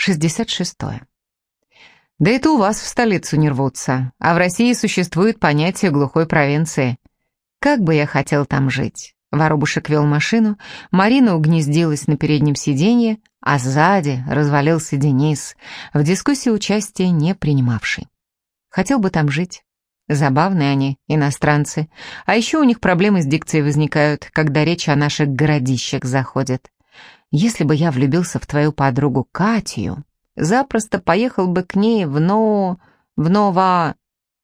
66. Да это у вас в столицу не рвутся, а в России существует понятие глухой провинции. Как бы я хотел там жить. Воробушек вел машину, Марина угнездилась на переднем сиденье, а сзади развалился Денис, в дискуссии участия не принимавший. Хотел бы там жить. Забавные они, иностранцы. А еще у них проблемы с дикцией возникают, когда речь о наших городищах заходит. Если бы я влюбился в твою подругу Катю, запросто поехал бы к ней в Но... в Ново...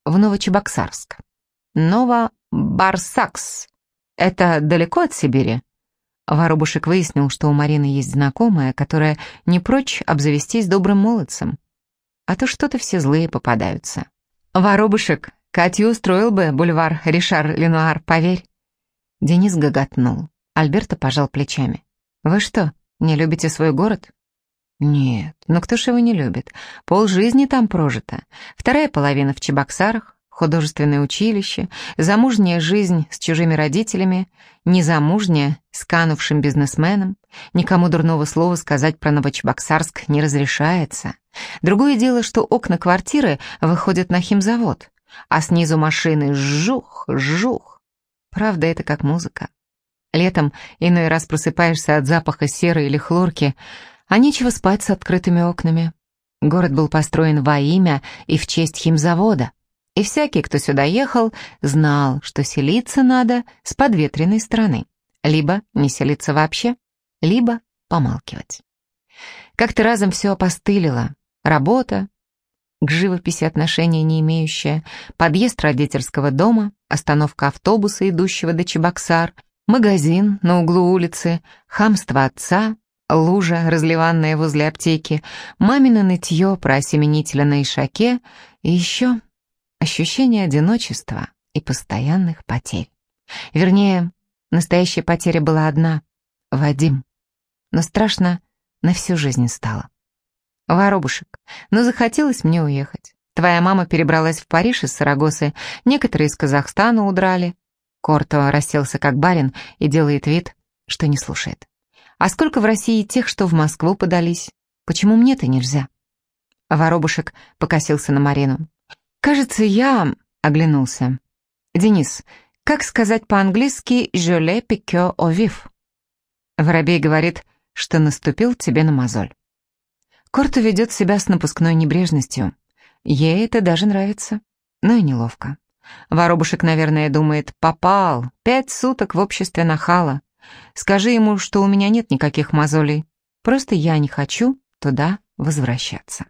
в Новочебоксарск. Ново-Барсакс. Это далеко от Сибири? Воробушек выяснил, что у Марины есть знакомая, которая не прочь обзавестись добрым молодцем. А то что-то все злые попадаются. Воробушек, Катю устроил бы бульвар Ришар Ленуар, поверь. Денис гоготнул. Альберта пожал плечами. «Вы что, не любите свой город?» «Нет, ну кто ж его не любит? Пол жизни там прожито. Вторая половина в Чебоксарах, художественное училище, замужняя жизнь с чужими родителями, незамужняя с канувшим бизнесменом. Никому дурного слова сказать про Новочебоксарск не разрешается. Другое дело, что окна квартиры выходят на химзавод, а снизу машины жух, жух. Правда, это как музыка. Летом иной раз просыпаешься от запаха серы или хлорки, а нечего спать с открытыми окнами. Город был построен во имя и в честь химзавода, и всякий, кто сюда ехал, знал, что селиться надо с подветренной стороны. Либо не селиться вообще, либо помалкивать. Как-то разом все опостылило. Работа, к живописи отношения не имеющая, подъезд родительского дома, остановка автобуса, идущего до Чебоксар, Магазин на углу улицы, хамство отца, лужа, разливанная возле аптеки, мамино нытье про осеменителя на ишаке и еще ощущение одиночества и постоянных потерь. Вернее, настоящая потеря была одна — Вадим. Но страшно на всю жизнь стало. Воробушек, ну захотелось мне уехать. Твоя мама перебралась в Париж из Сарагосы, некоторые из Казахстана удрали, Корто расселся как барин и делает вид, что не слушает. «А сколько в России тех, что в Москву подались? Почему мне-то нельзя?» Воробушек покосился на Марину. «Кажется, я...» — оглянулся. «Денис, как сказать по-английски «je l'ai piqué au vif»?» Воробей говорит, что наступил тебе на мозоль. Корто ведет себя с напускной небрежностью. Ей это даже нравится, но и неловко. Воробушек, наверное, думает, попал, пять суток в обществе нахала. Скажи ему, что у меня нет никаких мозолей, просто я не хочу туда возвращаться.